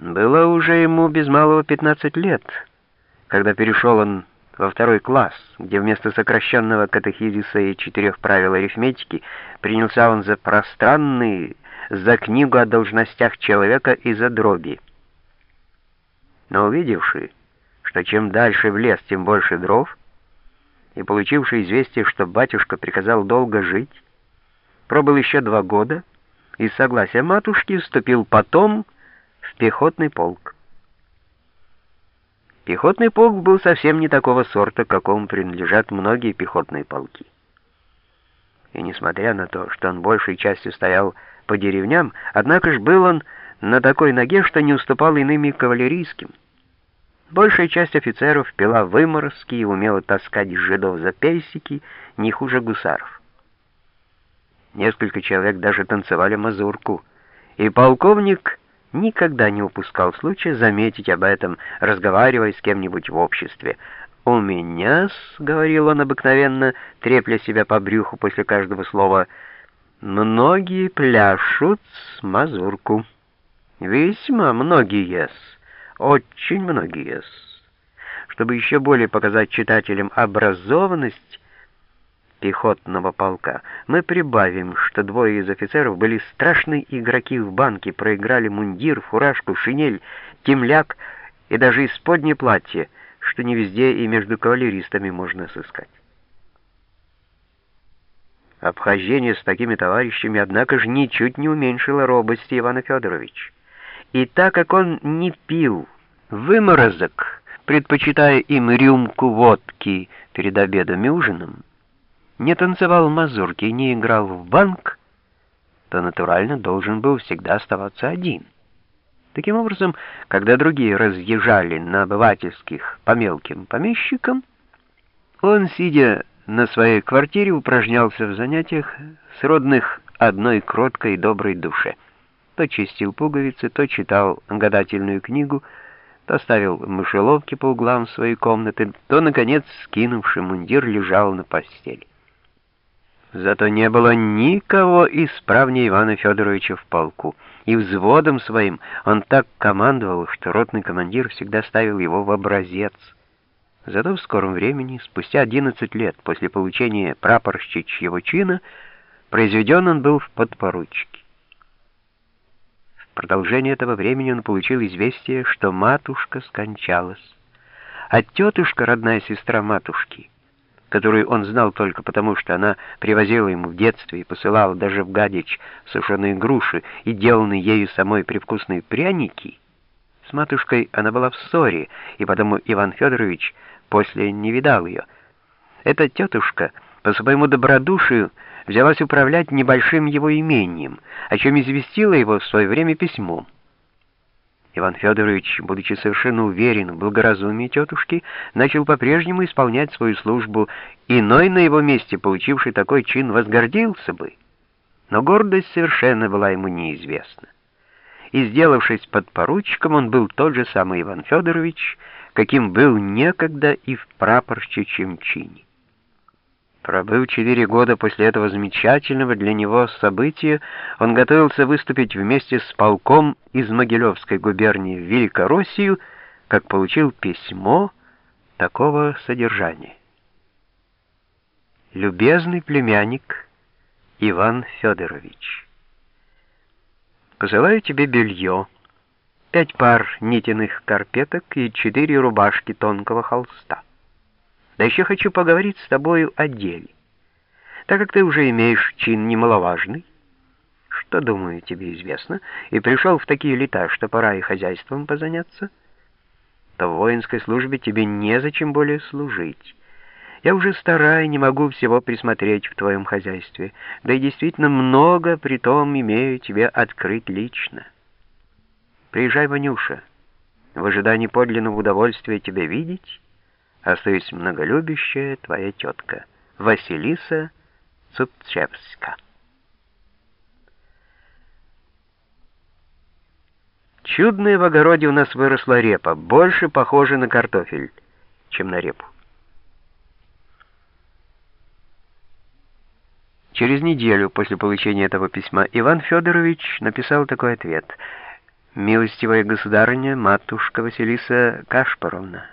Было уже ему без малого 15 лет, когда перешел он во второй класс, где вместо сокращенного катехизиса и четырех правил арифметики принялся он за пространные, за книгу о должностях человека и за дроби. Но увидевший, что чем дальше в лес, тем больше дров, и получивший известие, что батюшка приказал долго жить, пробыл еще два года и, с согласия матушки, вступил потом пехотный полк. Пехотный полк был совсем не такого сорта, какому принадлежат многие пехотные полки. И несмотря на то, что он большей частью стоял по деревням, однако ж был он на такой ноге, что не уступал иным кавалерийским. Большая часть офицеров пила выморозки и умела таскать жидов за пейсики не хуже гусаров. Несколько человек даже танцевали мазурку, и полковник никогда не упускал случая заметить об этом, разговаривая с кем-нибудь в обществе. «У меня-с», — говорил он обыкновенно, трепля себя по брюху после каждого слова, — «многие пляшут с мазурку». «Весьма многие-с, очень многие-с». Чтобы еще более показать читателям образованность, пехотного полка. Мы прибавим, что двое из офицеров были страшные игроки в банке, проиграли мундир, фуражку, шинель, темляк и даже исподнее платье, что не везде и между кавалеристами можно сыскать. Обхождение с такими товарищами, однако же, ничуть не уменьшило робости Ивана Федоровича. И так как он не пил выморозок, предпочитая им рюмку водки перед обедом и ужином, не танцевал мазурки и не играл в банк, то натурально должен был всегда оставаться один. Таким образом, когда другие разъезжали на обывательских по мелким помещикам, он, сидя на своей квартире, упражнялся в занятиях, сродных одной кроткой доброй душе. То чистил пуговицы, то читал гадательную книгу, то ставил мышеловки по углам своей комнаты, то, наконец, скинувший мундир, лежал на постели. Зато не было никого исправнее Ивана Федоровича в полку, и взводом своим он так командовал, что ротный командир всегда ставил его в образец. Зато в скором времени, спустя 11 лет после получения прапорщичьего чина, произведен он был в подпоручике. В продолжение этого времени он получил известие, что матушка скончалась, а тетушка, родная сестра матушки, которую он знал только потому, что она привозила ему в детстве и посылала даже в Гадич сушеные груши и деланные ею самой привкусные пряники, с матушкой она была в ссоре, и потому Иван Федорович после не видал ее. Эта тетушка по своему добродушию взялась управлять небольшим его имением, о чем известила его в свое время письмом. Иван Федорович, будучи совершенно уверен в благоразумии тетушки, начал по-прежнему исполнять свою службу, иной на его месте, получивший такой чин, возгордился бы. Но гордость совершенно была ему неизвестна. И, сделавшись подпоручиком, он был тот же самый Иван Федорович, каким был некогда и в прапорщичьем чине. Пробыв четыре года после этого замечательного для него события, он готовился выступить вместе с полком из Могилевской губернии в Великороссию, как получил письмо такого содержания. «Любезный племянник Иван Федорович, посылаю тебе белье, пять пар нитяных карпеток и четыре рубашки тонкого холста. Да еще хочу поговорить с тобою о деле. Так как ты уже имеешь чин немаловажный, что, думаю, тебе известно, и пришел в такие лета, что пора и хозяйством позаняться, то в воинской службе тебе незачем более служить. Я уже старая, не могу всего присмотреть в твоем хозяйстве, да и действительно много при том имею тебе открыть лично. Приезжай, Ванюша, в ожидании подлинного удовольствия тебя видеть, Остаюсь многолюбящая твоя тетка Василиса Цупчевска. Чудная в огороде у нас выросла репа, больше похожа на картофель, чем на репу. Через неделю после получения этого письма Иван Федорович написал такой ответ. милостивая государыня, матушка Василиса Кашпаровна.